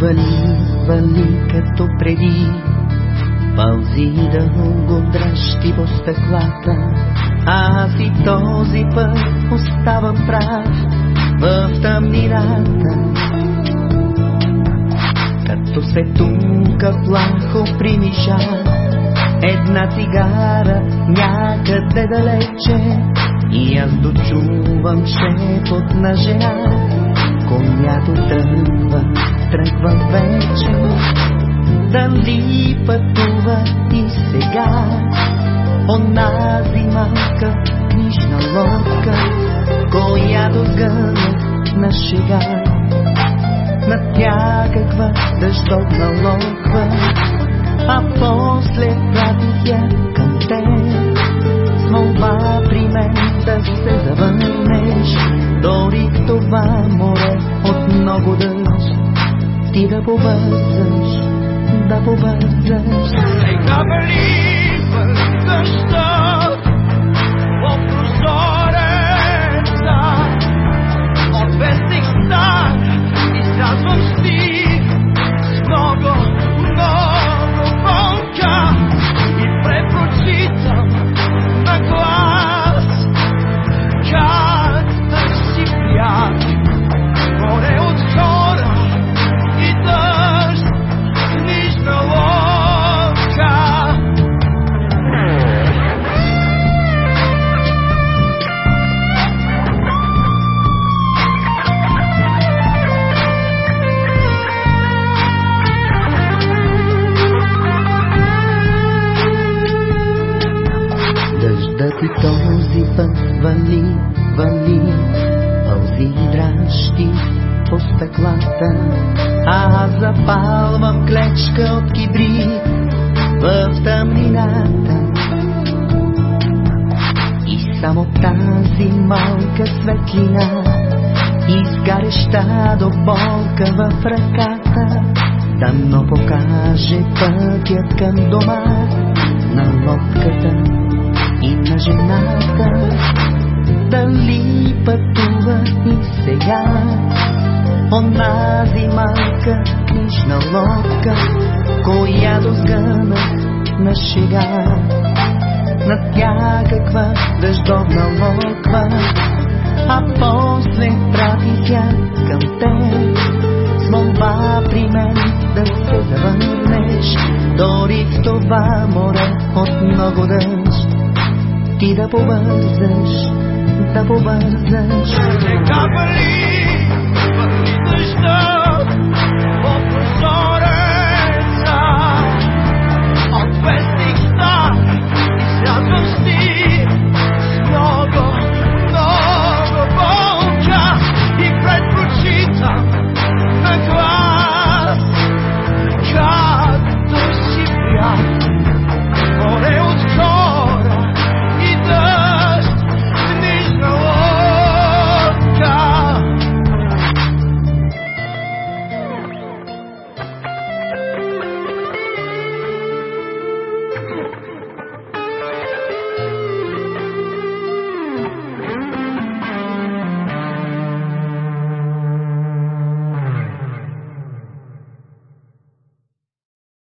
Вали, вали като преди, пълзи дълго дръжти по стъклата. Аз и този път оставам прав в тъмнината. Като се тука плахо примиша, една цигара някъде далече и аз дочувам шепот на жена, която тръгва, тръгва вече. Дали пътува и сега онази малка книжна лодка, която сгъна на шега. На тя каква дъждовна локва, а после пратих я към теб. С молба при мен да се завърнеш, дори това море от много дъжд, ти да побързаш, да побързаш. Сега валива дъждът този път вали, вали, пълзи дращи по стъклата. А аз запалвам клечка от кибрид в тъмнината. И само тази малка светлина, изгареща до болка в ръката, да но покаже пътят към дома на лодката и на жената. Дали пътува и сега онази малка книжна лодка, която сгъна на шега. На тя каква дъждовна локва, а после пратих я към теб. С молба при мен да се завърнеш, дори в това море от много дъжд. Ти да побързаш, да побързаш. Сега вали